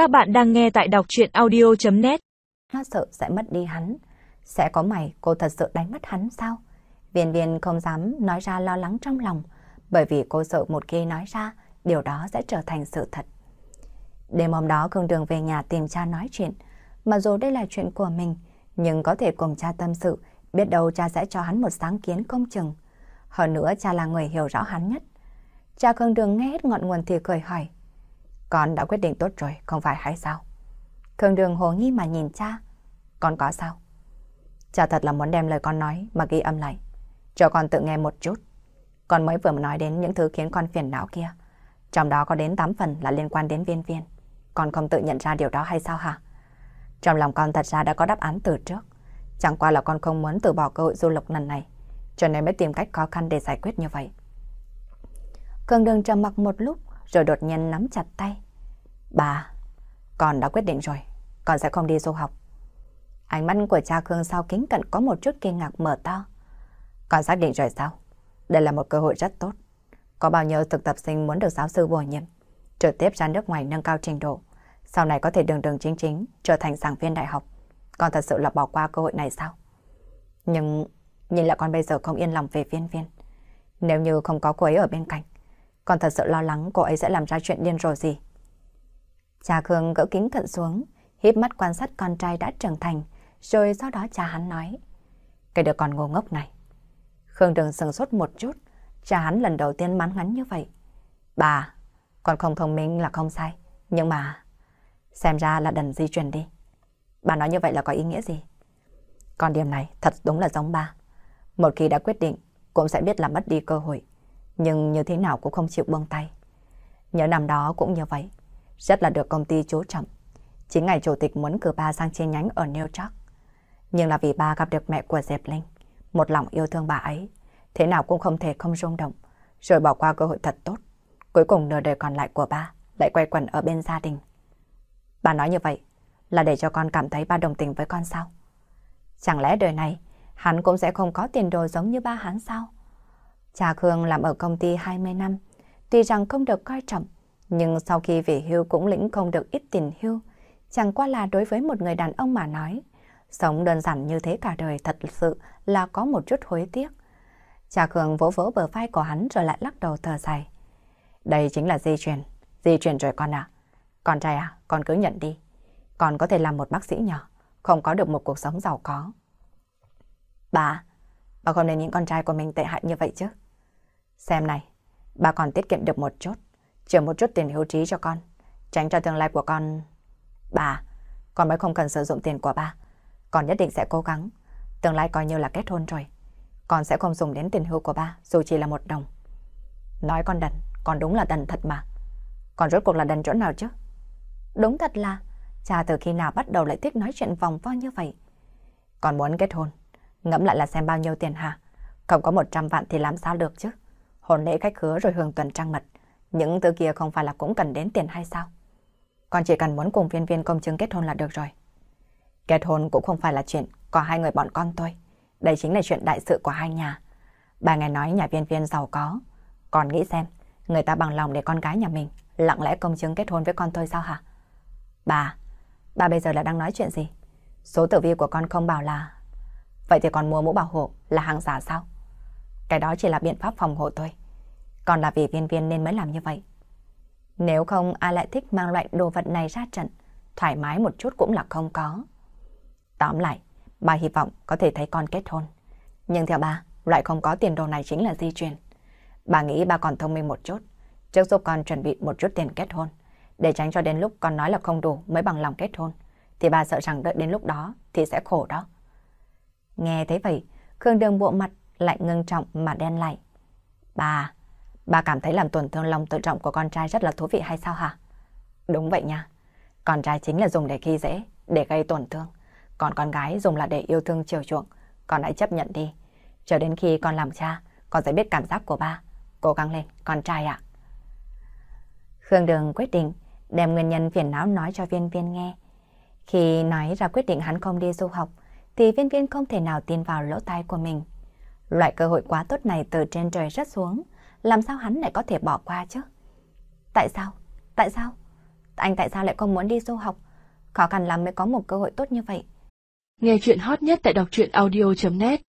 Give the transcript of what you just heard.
Các bạn đang nghe tại đọc chuyện audio.net Nó sợ sẽ mất đi hắn. Sẽ có mày cô thật sự đánh mất hắn sao? Viên viên không dám nói ra lo lắng trong lòng, bởi vì cô sợ một khi nói ra, điều đó sẽ trở thành sự thật. Đêm hôm đó Khương Đường về nhà tìm cha nói chuyện, mà dù đây là chuyện của mình, nhưng có thể cùng cha tâm sự, biết đâu cha sẽ cho hắn một sáng kiến công chừng. Hơn nữa cha là người hiểu rõ hắn nhất. Cha Khương Đường nghe hết ngọn nguồn thì cười hỏi. Con đã quyết định tốt rồi, không phải hay sao? Khương Đường hồ nghi mà nhìn cha. Con có sao? Cha thật là muốn đem lời con nói mà ghi âm lại. Cho con tự nghe một chút. Con mới vừa nói đến những thứ khiến con phiền não kia. Trong đó có đến 8 phần là liên quan đến viên viên. Con không tự nhận ra điều đó hay sao hả? Trong lòng con thật ra đã có đáp án từ trước. Chẳng qua là con không muốn từ bỏ cơ hội du lịch lần này. Cho nên mới tìm cách khó khăn để giải quyết như vậy. Cường đường trầm mặc một lúc rồi đột nhiên nắm chặt tay. Bà, con đã quyết định rồi, con sẽ không đi du học. Ánh mắt của cha Khương sau kính cận có một chút kinh ngạc mở to. Con xác định rồi sao? Đây là một cơ hội rất tốt. Có bao nhiêu thực tập sinh muốn được giáo sư bổ nhiệm, trực tiếp ra nước ngoài nâng cao trình độ, sau này có thể đường đường chính chính trở thành giảng viên đại học. Con thật sự là bỏ qua cơ hội này sao? Nhưng nhìn lại con bây giờ không yên lòng về viên viên. Nếu như không có cô ấy ở bên cạnh, con thật sự lo lắng cô ấy sẽ làm ra chuyện điên rồ gì. Cha Khương gỡ kính cận xuống, híp mắt quan sát con trai đã trưởng thành, rồi sau đó cha hắn nói. Cái đứa con ngô ngốc này. Khương đừng sừng sốt một chút, cha hắn lần đầu tiên mắn ngắn như vậy. Bà, con không thông minh là không sai, nhưng mà... Xem ra là đần di chuyển đi. Bà nói như vậy là có ý nghĩa gì? Con điểm này thật đúng là giống ba. Một khi đã quyết định, cũng sẽ biết là mất đi cơ hội. Nhưng như thế nào cũng không chịu buông tay. Nhớ năm đó cũng như vậy. Rất là được công ty chú trọng. Chính ngày chủ tịch muốn cử ba sang chi nhánh ở New York. Nhưng là vì ba gặp được mẹ của Diệp Linh. Một lòng yêu thương bà ấy. Thế nào cũng không thể không rung động. Rồi bỏ qua cơ hội thật tốt. Cuối cùng nửa đời còn lại của ba lại quay quẩn ở bên gia đình. Bà nói như vậy là để cho con cảm thấy ba đồng tình với con sao? Chẳng lẽ đời này hắn cũng sẽ không có tiền đồ giống như ba hắn sao? Cha Khương làm ở công ty 20 năm, tuy rằng không được coi trọng, nhưng sau khi về hưu cũng lĩnh không được ít tiền hưu. Chẳng qua là đối với một người đàn ông mà nói, sống đơn giản như thế cả đời thật sự là có một chút hối tiếc. Cha Khương vỗ vỗ bờ vai của hắn rồi lại lắc đầu thở dài. Đây chính là di truyền, di truyền rồi con ạ. Con trai à, con cứ nhận đi. Con có thể làm một bác sĩ nhỏ, không có được một cuộc sống giàu có. Bà, bà không nên những con trai của mình tệ hại như vậy chứ. Xem này, bà còn tiết kiệm được một chút, chừa một chút tiền hưu trí cho con, tránh cho tương lai của con... Bà, con mới không cần sử dụng tiền của bà, con nhất định sẽ cố gắng. Tương lai coi như là kết hôn rồi, con sẽ không dùng đến tiền hưu của ba, dù chỉ là một đồng. Nói con đần, con đúng là đần thật mà. Con rốt cuộc là đần chỗ nào chứ? Đúng thật là, cha từ khi nào bắt đầu lại thích nói chuyện vòng vo như vậy? Con muốn kết hôn, ngẫm lại là xem bao nhiêu tiền hả? Không có 100 vạn thì làm sao được chứ? Hồn lễ khách khứa rồi hưởng tuần trăng mật. Những thứ kia không phải là cũng cần đến tiền hay sao? Con chỉ cần muốn cùng viên viên công chứng kết hôn là được rồi. Kết hôn cũng không phải là chuyện có hai người bọn con tôi. Đây chính là chuyện đại sự của hai nhà. Bà nghe nói nhà viên viên giàu có. Còn nghĩ xem, người ta bằng lòng để con gái nhà mình lặng lẽ công chứng kết hôn với con tôi sao hả? Bà, bà bây giờ là đang nói chuyện gì? Số tử vi của con không bảo là... Vậy thì còn mua mũ bảo hộ là hàng giả sao? Cái đó chỉ là biện pháp phòng hộ thôi, Còn là vì viên viên nên mới làm như vậy. Nếu không ai lại thích mang loại đồ vật này ra trận, thoải mái một chút cũng là không có. Tóm lại, bà hy vọng có thể thấy con kết hôn. Nhưng theo bà, loại không có tiền đồ này chính là di truyền. Bà nghĩ bà còn thông minh một chút, trước giúp con chuẩn bị một chút tiền kết hôn, để tránh cho đến lúc con nói là không đủ mới bằng lòng kết hôn, thì bà sợ rằng đợi đến lúc đó thì sẽ khổ đó. Nghe thấy vậy, Khương Đường bộ mặt lại ngưng trọng mà đen lại. Bà, bà cảm thấy làm tổn thương lòng tự trọng của con trai rất là thú vị hay sao hả? Đúng vậy nha. Con trai chính là dùng để khi dễ, để gây tổn thương. Còn con gái dùng là để yêu thương chiều chuộng. Con hãy chấp nhận đi. Chờ đến khi con làm cha, con sẽ biết cảm giác của ba. Cố gắng lên, con trai ạ. Khương Đường quyết định đem nguyên nhân phiền não nói cho viên viên nghe. Khi nói ra quyết định hắn không đi du học, thì viên viên không thể nào tin vào lỗ tai của mình. Loại cơ hội quá tốt này từ trên trời rớt xuống, làm sao hắn lại có thể bỏ qua chứ? Tại sao? Tại sao? anh tại sao lại không muốn đi du học? Khó khăn lắm mới có một cơ hội tốt như vậy. Nghe chuyện hot nhất tại đọc truyện audio.net